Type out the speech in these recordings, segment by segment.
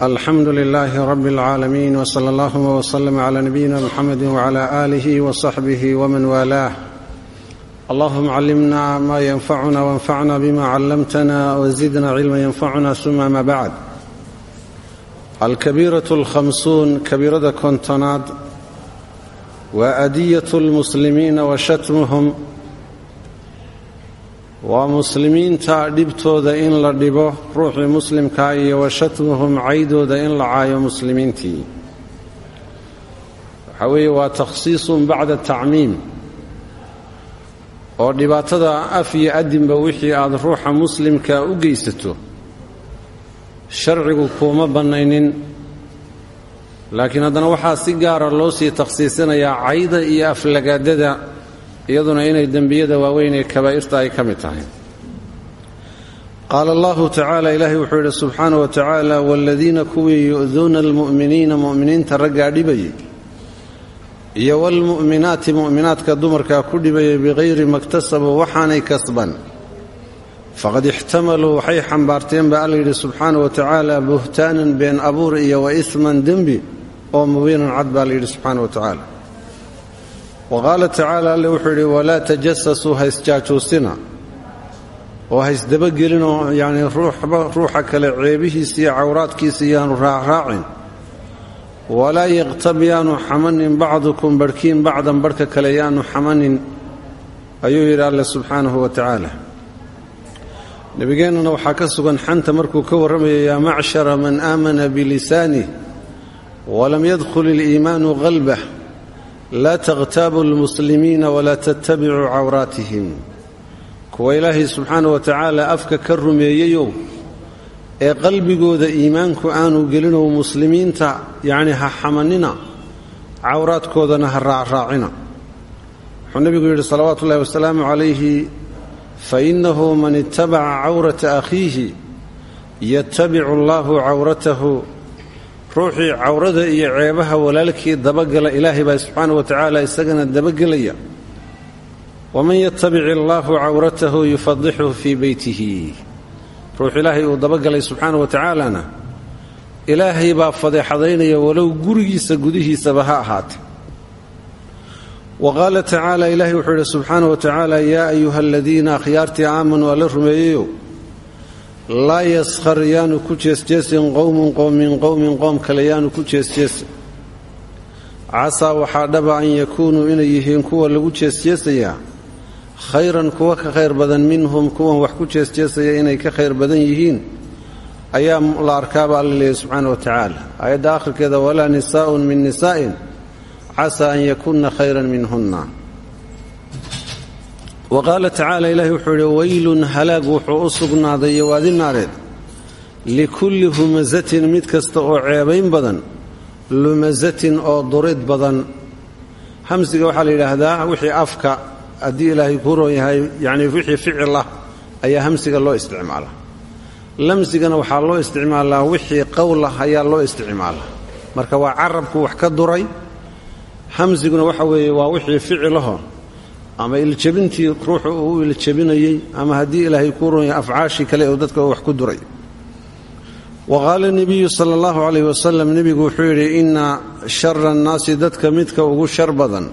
alxamdu lilaahi rabi اlcaalamiin wsala allahuma wslm cla nabiyina mxamedi wcla alih wصaxbih wman waalaah allahuma callimna ma yanfacuna wanfacna bima callamtna wzidna cilma yanfacuna suma ma bacd alkabiiraة اlhamsuun kabiirada kontonaad waa adiyaة اlmuslimiina wa shatmuhum waa muslimiinta dhibtooda in la dhibo ruuxii muslimkaa iyo wa shatmuhum caydooda in la caayo muslimiintii. Waxaa weeye waa takhsiisun bacda tacmiim oo dhibaatada af iyo adinba wixii aad ruuxa muslimka u geysato sharcigu kuuma bannaynin. Laakiin haddana waxaa si gaara loo sii takhsiisinayaa cayda iyo aflagaadada iyaduna inay dembiyada waaweyn ee kabaa'irta ay ka mid tahay. Qaala allahu tacaala ilaahay wuxuu yidhi subxaana wa tacaala waaladiina kuwii yu'duuna almu'miniina mu'miniinta raggaa dhibayay iyo waalmu'minaati mu'minaadka dumarkaa ku dhibayay bikayri maktasabuu waxaanay kasban. Faqad ixtamaluu waxay xambaarteen baa alla yidhi subxaana wa tacaala buhtaanan been abuur iyo wa isman dembi oo mubiinan cad baa la yidhi subxaana wa tacaala wa qaala tacaala alle wuxuu yidhi walaa tajasasuu haysjaajuusina oo haysdabagelinoo yacnii ruuxa kale ceebihiisa iyo cawraadkiisa yaanu raacraacin walaa yaqtab yaanu xamanin bacdukum barhkiin bacdan barhka kale yaanu xamanin. Ayuu yidhi alle subxaanahu wa tacaala nebigeennana waxaa ka sugan xanta markuu ka warramaya yaa macshara man aamana bilisaanih walam yadkhul iliimaanu qalbah laa takhtaabu almuslimiina walaa tattabicuu cawraatihim kuwa ilaahay subxaana wa tacaala afka ka rumeeyeyow ee qalbigooda iimaanku aanu gelinow muslimiinta yacnii ha xamanina cawraadkoodana ha raacraacina wuxuu nebigu yidhi salawaatu ullahi wasalaamu calayhi fainnahu man ittabaca cawrata akhiihi yatabicu allahu cawratahu ruuxii cawrada iyo ceebaha walaalkii dabagala ilaahay baa subxaana wa tacaala isagana dabagelaya. Waman yatabic illaahu cawratahu yufadixuhu fii beytihi. Ruux ilaahay uu dabagalay subxaana wa tacaalana ilaahay baa fadeexadaynaya walow gurigiisa gudihiisaba ha ahaatee. Wa qaala tacaala ilaahay wuxuu yidhi subxaana wa tacaala yaa ayuha aladiina akhyaartii aamanuu alla rumeeyeyo laa yaskhar yaanu ku jeesjeesin qowmun qoom min qowmin qoom kale yaanu ku jeesjeesin. Casaa waxaa dhaba an yakuunuu inay yihiin kuwa lagu jeesjeesayaa khayran kuwa ka khayr badan minhum kuwan wax ku jeesjeesaya inay ka khayr badan yihiin. Ayaa la arkaaba alla leeyahy subxaana wa tacaala. Aayadda akhirkeeda walaa nisaa'un min nisaa'in casaa an yakunna khayran minhunna wa qaala tacaala ilaahi wuxuu yidhi weylun halaag wuxuu u sugnaaday iyo waadi naareed. Likulli humasatin mid kasta oo ceebayn badan lumasatin oo durid badan. Hamsiga waxaa la yidhaahdaa wixii afka haddii ilaahay kuu roon yahay yacnii wixii ficil ah ayaa hamsiga loo isticmaalaa. Lamsigana waxaa loo isticmaalaa wixii qowl ah ayaa loo isticmaalaa. Marka waa carabku wax ka duray hamsiguna waxa weeye waa wixii ficilaho ama iljabintii ruuxu uu iljabinayey ama haddii ilaahay kuu yahay afcaashii kale oo dadka wax ku duray. Wa qaala nebiyu sala allahu calayh wasalam nebigu wuxuu yidhi inna shara annaasi dadka midka ugu shar badan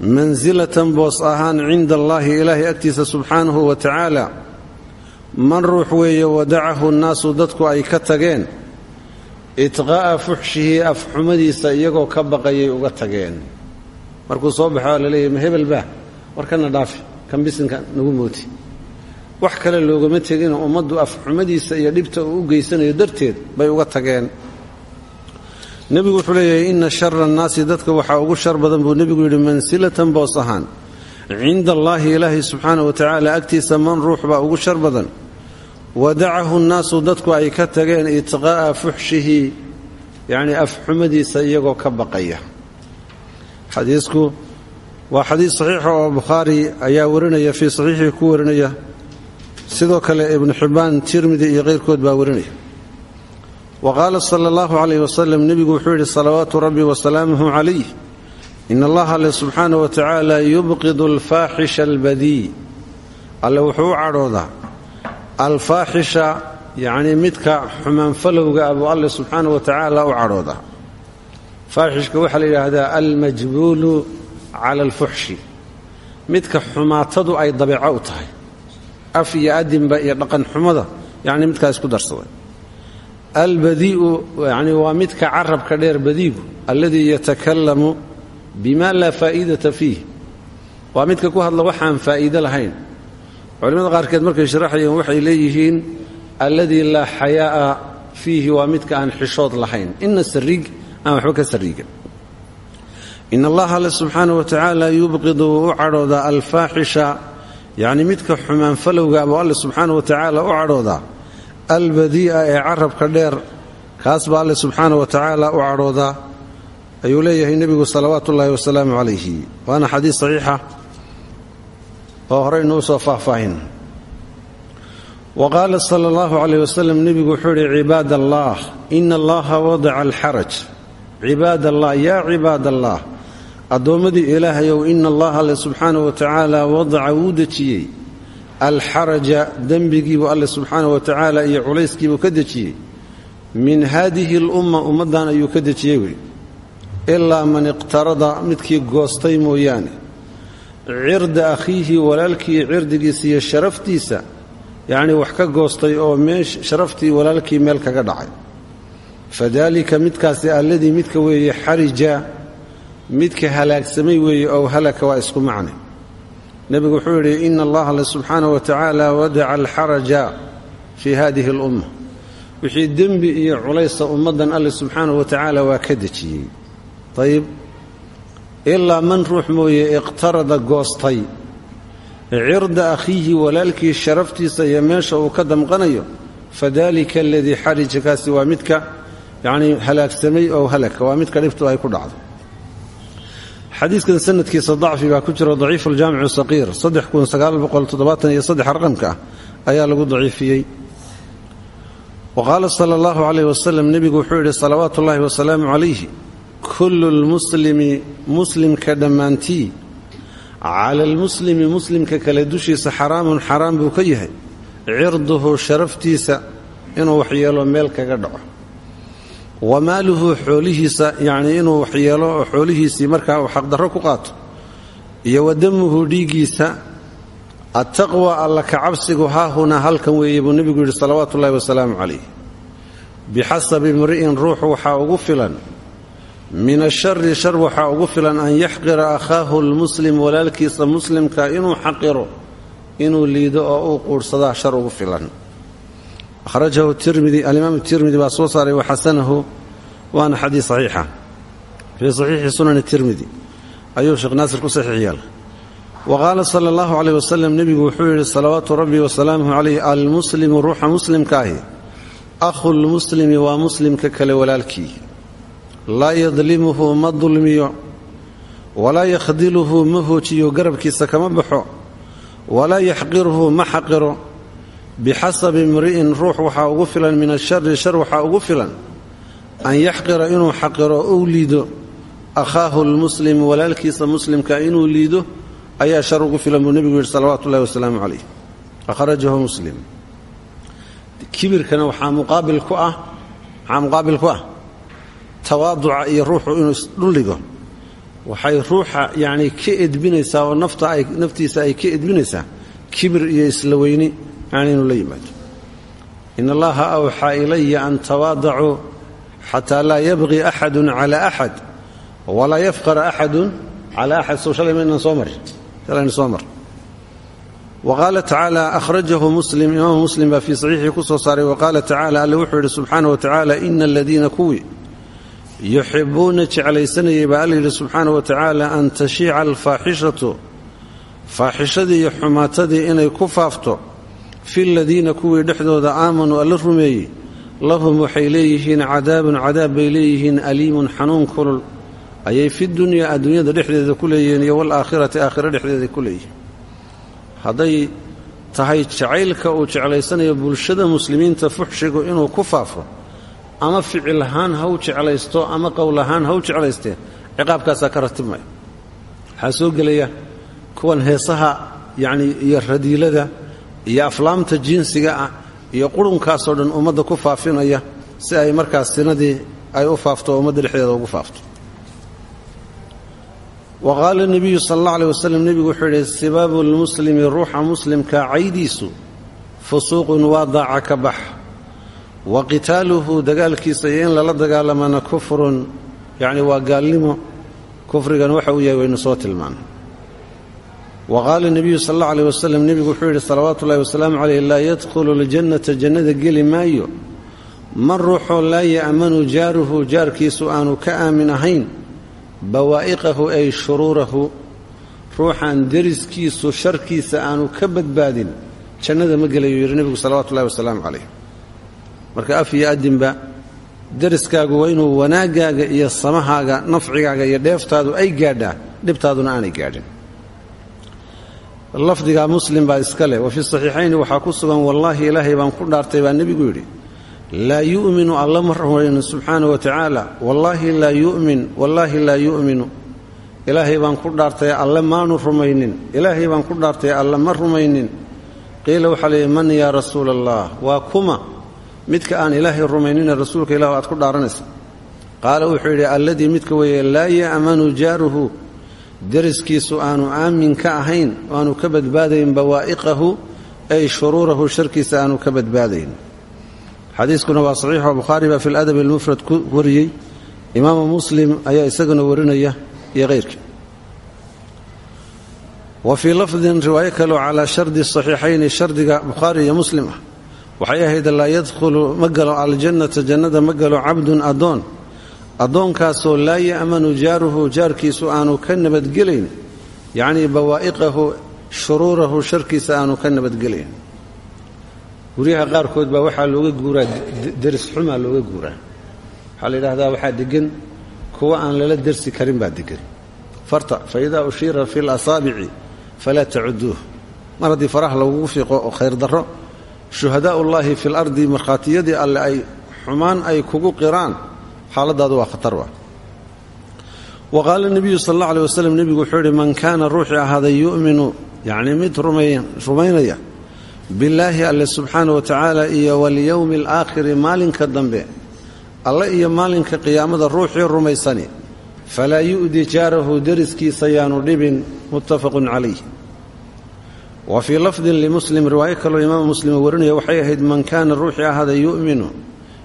mansilatan boos ahaan cinda allaahi ilaahay agtiisa subxaanahu wa tacaala man ruux weeye wadacahu nnaasu dadku ay ka tageen itqaa'a fuxshihi afxumadiisa iyagoo ka baqayay uga tageen. Markuu soo baxo waa la leeyahy ma hebel baa war kana dhaafi kan nagu mooti. Wax kale loogama tegino ummaddu afxumadiisa iyo dhibta uu u geysanayo darteed bay uga tageen. Nebigu wuxuu leeyahay inna shara annaasi dadka waxaa ugu shar badan buu nebigu yidhi mansilatan boos ahaan cinda allaahi ilaahay subxaana wa tacaala agtiisa man ruux baa ugu shar badan. Wadacahu nnaasu dadku ay ka tageen itqaa'a fuxshihi yacnii afxumadiisa iyagoo ka baqaya. Xadiisku waa xadiis saxiixa oo bukhaari ayaa warinaya fii saxiixii ku warinaya. Sidoo kale ibnu xibbaan tirmidi iyo keyrkood baa warinaya. Wa qaala sala allahu calayh wasalam nebigu wuxuu salawaatu rabbi wasalaamuhu calayh in allaha alle subxaana wa tacaala yubqidu alfaaxisha albadii. Alle wuxuu u cadhoodaa alfaaxisha yacnii midka xumaanfalowga abuu alle subxaana wa tacaala u cadhoodaa. Faaxishka waxaa la yidhaahdaa almajbuulu cala alfuxshi. Midka xumaatadu ay dabeeco u tahay. Af iyo adinba iyo dhaqan xumada yacni midkaa isku darsaday. Albadii'u yacni waa midka carabka dheer badiigu alladii yatakalamu bima laa faa'iidata fiih. Waa midka ku hadla waxaan faa'iido lahayn. Culimmada qaarkeed markay sharaxayeen waxay leeyihiin alladii laa xayaa'a fiihi waa midka aan xishood lahayn. Ina sariig aan waxba ka sariigan in allaha alle subxaana wa tacaala yubqidu wuu u cadhoodaa alfaaxisha yacni midka xumaanfalowga abuu alle subxaana wa tacaala u cadhoodaa albadii'a ee carabka dheer kaas baa alle subxaana wa tacaala u cadhoodaa ayuu leeyahay nebigu salawaatu ullaahi wasalaamu calayhi waana xadiis saxiixa oo horeynu u soo faahfaahin wa qaala sala allahu calayh wasalam addoommadii ilaahayow ina allaha alle subxaana wa tacaala wadaca wuu dejiyey. alxaraja dembigiibuu alle subxaana wa tacaala iyo culayskiibuu ka dejiyey. min haadihi alumma ummaddan ayuu ka dejiyey wey. ilaa man iqtarada midkii goostay mooyaane. cirda akhiihi walaalkii cirdigiisa iyo sharaftiisa yacnii wax ka goostay oo sharaftii walaalkii meel kaga dhacay. fadaalika midkaasi alladii midka weeye xarija midka halaagsamay weeye ow halaka waa isku macne. Nebigu wuxuu yidhi ina allaha alle subxaana wa tacaala wadaca alxaraja fii hadihi alumma. Wixii dembi iyo culaysa ummaddan alle subxaana wa tacaala waa ka dejiyey. Ayib ilaa man ruux mooye iqtarada goostay cirda akhiihi walaalkii sharaftiisa iyo meesha uu ka damqanayo fadalika aladii xarija kaasi waa midka yacnii halaagsamay oo halaka waa midka dhibtu ay ku dhacdo xadiiskan sanadkiisa dacfi baa ku jiro daciifu aljaamicu saqiir raqamka ah ayaa lagu daciifiyey. Wa qaala sala allahu calayh wasalam nebigu wuxuu yidhi salawaatu ullaahi wasalaamu calayhi kullu lmuslimi muslimka dhammaantii cala almuslimi muslimka kale dushiisa xaraamun xaraam buu ka yahay cirduhu sharaftiisa inuu waxyeelo meel kaga dhaco wa maaluhu xoolihiisa yacnii inuu waxyeelo oo xoolihiisii markaa uu xaqdarro ku qaato. Iyo wa damuhu dhiiggiisa attaqwa alla ka cabsigu haahunaa halkan weeye buu nebigu yidhi salawaatu ullahi wasalaamu calayh bixasabi imri'in ruux waxaa ugu filan. Min ashari shar waxaa ugu filan an yaxqira akhaahu lmuslim walaalkiisa muslimka inuu xaqiro inuu liido oo uu quudhsadaa shar ugu filan ahrajahu tirmidi alimaam tirmidi baa soo saaray waxasanahu waana xadiis saxiixa fii saxiixi sunani tirmidi ayuu sheekh naasir ku saxiix yeelay wa qaala sala allahu caleyh wasalam nebigu wuxuu yidhi salawaatu rabbi wasalaamuhu calayh almuslimu ruuxa muslimka ahi akhu lmuslimi waa muslimka kale walaalkii laa yadlimuhu ma dulmiyo walaa yakhdiluhu ma hoojiyo garabkiisa kama baxo walaa yaxqiruhu ma xaqiro bixasabi imri'in ruux waxaa ugu filan min ashari shar waxaa ugu filan an yaxqira inuu xaqiro ou liido akhaahu lmuslim walaalkiisa muslimka inuu liido ayaa shar ugu filan buu nebigu yidhi salawaatu ullahi wasalaamu calayh akhrajahu muslim kibirkana waxaa muqaabil ku ah maxaa muqaabil ku ah waxay ruuxa yacnii ka edbinaysaa oo nafta ay naftiisa ay ka edbinaysaa kibir iyo isla weyni yani inuu la yimaado. In allaha awxaa ilaya an tawaadacuu xataa laa yabqi axadun cala axad walaa yafqara axadun cala axad. Sow shalay maynan soo marin shalayna soo mar wa qaala tacaala akhrajahu muslim imaamu muslim baa fii saxiixii ku soo saaray wa qaala tacala alle wuxuu yidhi subxaana wa tacaala ina aladiina kuwii yuxibuuna jeclaysanayay baa tacaala an tashiica alfaaxishatu faaxishadii iyo xumaatadii inay ku faafto fi ladiina kuwii dhexdooda aamanuu alla rumeeyey lahum waxay leeyihiin cadaabun cadaab bay leeyihiin aliimun xanuun kulul. Ayay fi dunyaa adduunyada dhexdeeda ku leeyihiin iyo walaakhirati aakhira dhexdeeda ku leeyihiin. Hadday tahay jacaylka uu jeclaysanayo bulshada muslimiinta fuxshigu inuu ku faafo ama ficil ahaan ha u jeclaysto ama qowl ahaan ha u jeclaystee ciqaabkaasaa ka ratibmaya waxaa soo gelaya kuwan heesaha yacni iyo radiilada iyo aflaamta jinsiga ah iyo qurunkaasoo dhan ummadda ku faafinaya si ay markaas sinadii ay u faafto oo ummadda dhexdeeda ugu faafto. Wa qaala nebiyu sala allah aleh wasalam nebigu wuxuu yidhi sibaabu lmuslimi ruuxa muslimka caydiisu fusuuqun waa daaca ka bax. Wa qitaaluhu dagaalkiisa iyo in lala dagaalamana kufrun. Yacni waa gaalnimo kufrigan waxa uu yahay waynu soo tilmaana wa qaala nebiyu sal allau aleh wasalam nebigu wuxuu yidhi salawaatu ullahi wasalaamu caleyh laa yadkhulu ljannata jannada geli maayo man ruuxoo laa ya'manu jaaruhu jaarkiisu aanu ka aamin ahayn bawaa'iqahu ay shuruurahu ruuxaan deriskiisu sharkiisa aanu ka badbaadin jannada ma gelayo yidhi nebigu salawatu ullahi wasalaamu calayh marka af iyo adinba deriskaagu waa inuu wanaaggaaga iyo samahaaga nafcigaaga iyo dheeftaadu ay gaadhaa dhibtaaduna aanay gaadhin lafdigaa muslim baa iska leh. Wa fi saxiixayni waxaa ku sugan wallaahi ilaahay baan ku dhaartay baa nebigu yidhi. Laa yu'minu alla ma rumayno subxaana wa tacaala. Wallaahi laa yu'min wallaahi laa yu'minu. Ilaahay baan ku dhaartay alle maanu rumaynin. Ilaahay baan ku dhaartay alle ma rumaynin. Qiila waxaa leeyihi man yaa rasuula allah waa kuma. Midka aan ilaahay rumaynine rasuulka ilah aad ku dhaaranaysa qaala wuxuu yidhi alladii midka weeye laa ya'manu jaaruhu deriskiisu aanu aamin ka ahayn aanu ka badbaadayn bawaa'iqahu ay shuruurahu sharkiisa aanu ka badbaadayn. Xadiiskuna waa saxiixo bukhaari baa fi ladabi almufrad ku wariyey. Imaamu muslim ayaa isaguna warinaya iyo hayrkii wa fii lafdin riwaayo kaleo calaa shardi saxiixayni shardiga bukhaari iyo muslim ah. Waxay ahayd laa yadkhulu ma galo aljannata jannada ma galo cabdun addoon addoonkaasoo laa ya'manu jaaruhu jaarkiisu aanu ka nabadgelayn. Yacnii bawaa'iqahu shuruurahu sharkiisa aanu ka nabadgelayn. Guryaha qaarkood baa waxaa looga guuraa deris xumaa looga guuraa. Waxaa la degan kuwa aan lala dersi karin baa degan farta fa idaa ushiira fi lasaabici falaa tacuduuh mar haddii faraha lagugu fiiqo oo khayr darro shuhadaa ullaahi fi lardi markhaatiyadii alle ay xumaan ay kugu qiraan xaaladaadu waa khatar wa. Wa qaala nebiyu sal alla aleh waslem man kaana ruuxii ahaaday yu'minu yacnii mid rumaynaya billaahi alle subxaana wa tacaala iyo walyowmi alaakhiri maalinka dambe alle iyo maalinka qiyaamada ruuxii rumaysani falaa yu'di jaarahu deriskiisa yaanu dhibin muttafaqun calayh wa fii lafdin limuslim riwaayo kaloo imaamu muslim uu warinaya waxay ahayd man kaana ruuxii ahaaday yu'minu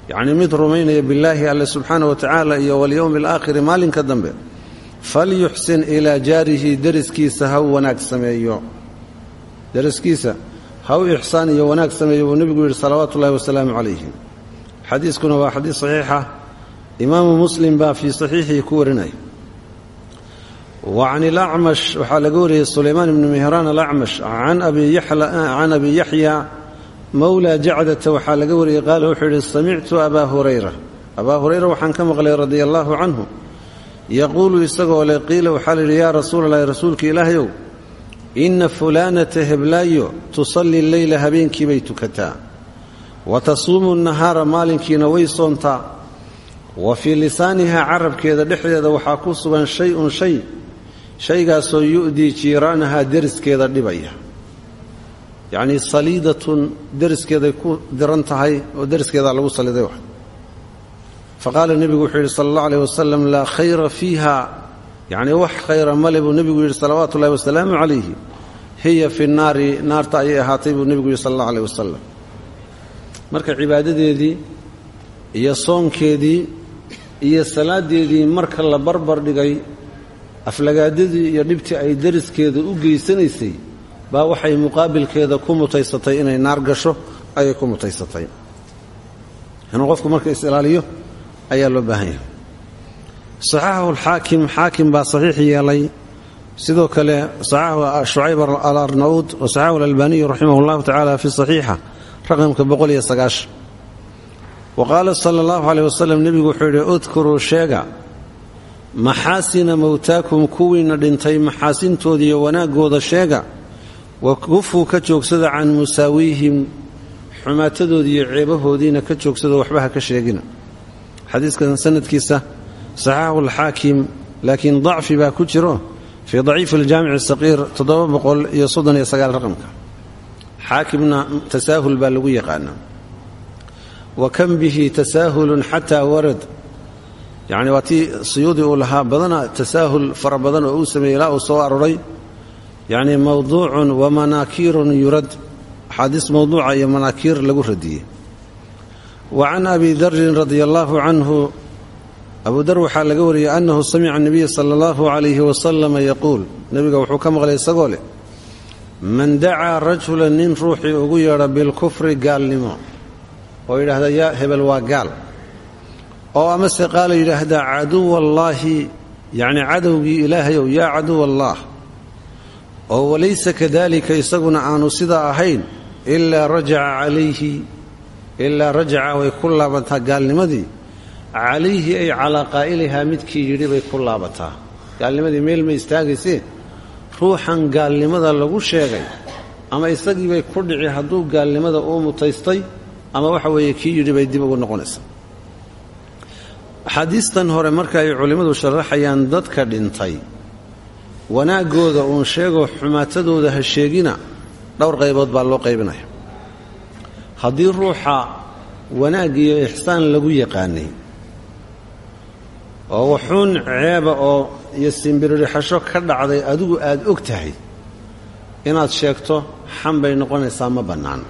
yacnii mid rumaynaya billaahi alle subxaana wa tacaala iyo walyowmi alaakhiri maalinka dambe falyuxsin ilaa jaarihi deriskiisa ha wanaag sameeyo. Deriskiisa ha u ixsaan iyo wanaag sameeyo buu nebigu yidhi salawaatu ullahi wasalaamu calayhi. Xadiiskuna waa xadiis saxiixa. Imaamu muslim baa fii saxiixihi ku warinaya. Wa can ilacmash waxaa laga wariyey sulaymaan ibni mihraan alacmash mowla jacdata waxaa laga wariyey qaala wuxuu yidhi samictu abaa hurayra. Abaa hurayra waxaan ka maqlay radia allaahu canhu. Yaquulu isagoo leh qiila waxaa la yidhi yaa rasuulalahi rasuulka ilaahayow inna fulaanata heblaayo tusalli leyla habeenkii bay tukataa. Wa tasuumu nahaara maalinkiina way soontaa. Wa fii lisaanihaa carabkeeda dhexdeeda waxaa ku sugan shay-un shay shaygaasoo yu'dii jiiraanahaa deriskeeda dhibaya yacnii saliidatun deriskeeday ku diran tahay oo deriskeedaa lagu saliday wax. Fa qaala nebigu wuxuu yidhi sala allah aleh wasalam laa khayra fiiha. Yacnii wax khayra male buu nebigu yidhi salawaatu ullahi wasalaamu calayhi hiya fi naari naarta ayay ahaatay buu nebigu yidhi sala allah aleh wasalam marka cibaadadeedii iyo soonkeedii iyo salaadeedii marka la barbar dhigay aflagaadadii iyo dhibtii ay deriskeeda u geysanaysay baa waxay muqaabilkeeda ku mutaysatay inay naar gasho ayay ku mutaysatay. Inuu qofku marka is-ilaaliyo ayaa loo baahan yahay. Saxaxahu alxaakim xaakim baa saxiix yeelay. Sidoo kale saxaxahu shucayb alarnauud wa saxaxahu alalbaaniyu raximah allahu tacaala fi saxiixa raqamka boqol iyo sagaashan wa qaala sala allahu caleyh wasalam nebigu wuxuu yidhi sheega maxaasina mowtaakum kuwiinna dhintay maxaasintoodiiyo wanaaggooda sheega wa kufuu ka joogsada can musaawiihim xumaatadoodiiyo ceebahoodiina ka joogsada waxba ha ka sheegina. Xadiiskan sanadkiisa saxaaxu alxaakim laakiin dacfi baa ku jiro fii daciifi aljaamici saqiir raqamka. Xaakimna tasaahul baa lagu yaqaanaa. Wa kan bihi tasaahulun xataa warad. Yacni waa tii siyuudi uu lahaa badana tasaahul fara badan oo uu sameeyey ilaa uu soo aroray yacni mowduucun wa manaakiirun yurad. Axaadiis mowduuca iyo manaakiir lagu radiyey. Wa can abi darin radia allaahu canhu abu dar waxaa laga wariyey annahu samica nabiya sala allahu calayhi wasalama yaquul. Nebiga wuxuu ka maqlay isagoo leh man dacaa rajulan nin ruuxii ugu yeedha bilkufri gaalnimo. Oo yidhaahda yaa hebel waa gaal. Oo amase qaala yidhaahdaa caduwallaahi yacni cadowgii ilaahayow yaa caduwallaah oo walaysa kadaalika isaguna aanu sidaa ahayn ilaa rajaca calayhi ilaa rajaca way ku laabantaa gaalnimadii. Calayhi ay calaa qaa'ilihaa midkii yidhi bay ku laabataa. Meel ma istaagaysee ruuxan gaalnimada lagu sheegay ama isagiibay ku dhici hadduu gaalnimada uu mutaystay ama waxa weeye kii yidhi bay dib ugu noqonaysaa axaadiistan hore marka ay culimmadu sharaxayaan dadka dhintay wanaaggooda uun sheegoo xumaatadooda ha sheegina. Dhowr qaybood baa loo qaybinaya. Haddii ruuxa wanaag iyo ixsaan lagu yaqaanay oo wuxuun ceeba oo iyo simbiririxasho ka dhacday adigu aad og tahay inaad sheegto xan bay noqonaysaa ma bannaan.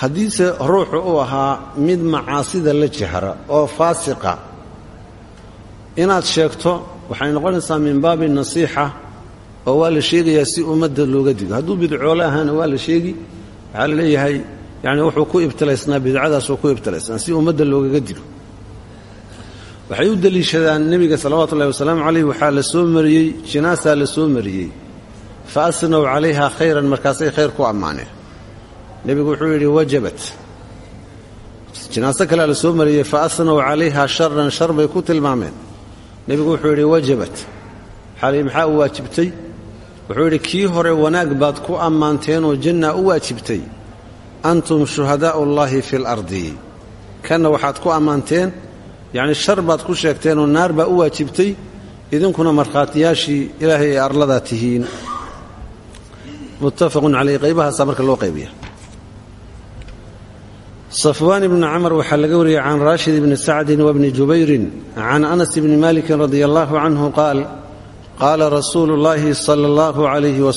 Haddiise ruuxu uu ahaa mid macaasida la jahra oo faasiqa inaad sheegto waxay noqonaysaa min baabi nasiixa oo waa la sheegayaa si ummadda looga digo. Hadduu bidcoole ahaana sheegi. Waxaa leeyahay yacni wuxuu ku ibtilaysnaa bidcadaasuu ku ibtilaysnaa si ummadda loogaga digo. Waxay u deliishadaan nebiga salawaatu ullahi wasalaamu calayh waxaa la soo mariyey jinaasaa la soo mariyey. Fa asnow calayha khayran markaasay khayr ku ammaaneen. Nebigu wuxuu yidhi wajabat. Jinaaso kalea la soo mariyey fa asnow calayha sharan ku tilmaameen nebigu wuxuu yidhi wajabat xalay maxaa u waajibtay? Wuxuu yidhi kii hore wanaag baad ku ammaanteenoo jannaa u waajibtay. Antum shuhadaa'u ullaahi fi lardi kanna waxaad ku ammaanteen yacni shar baad ku sheegteenoo naar baa u waajibtay. Idinkuna markhaatiyaashii ilaahay ay arladaa tihiin. Muttafaqun caleyh qaybahaasaa marka loo qaybiya safwaan ibni camar waxaa laga wariyey can raashid ibni sacdin wabni jubayrin can anas ibni malikin radi allahu canhu qaal qaala rasuulu llaahi sala allahu calayhi